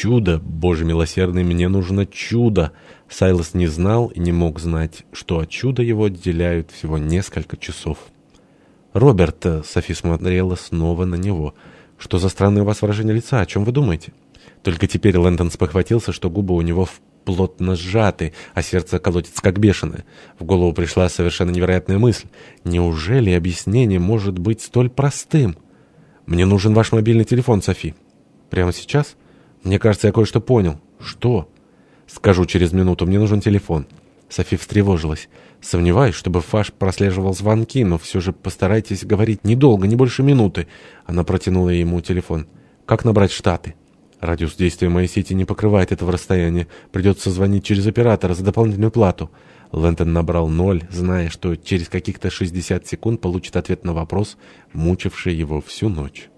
Чудо, Боже милосердный, мне нужно чудо. Сайлос не знал и не мог знать, что от чуда его отделяют всего несколько часов. «Роберт», — Софи смотрела снова на него, — «что за странное у вас выражение лица? О чем вы думаете?» Только теперь Лэндон спохватился, что губы у него плотно сжаты, а сердце колотится как бешеное. В голову пришла совершенно невероятная мысль. Неужели объяснение может быть столь простым? «Мне нужен ваш мобильный телефон, Софи». «Прямо сейчас?» «Мне кажется, я кое-что понял». «Что?» «Скажу через минуту. Мне нужен телефон». Софи встревожилась. «Сомневаюсь, чтобы Фаш прослеживал звонки, но все же постарайтесь говорить недолго, не больше минуты». Она протянула ему телефон. «Как набрать Штаты?» «Радиус действия моей сети не покрывает этого расстояния. Придется звонить через оператора за дополнительную плату». Лэнтон набрал ноль, зная, что через каких-то 60 секунд получит ответ на вопрос, мучивший его всю ночь.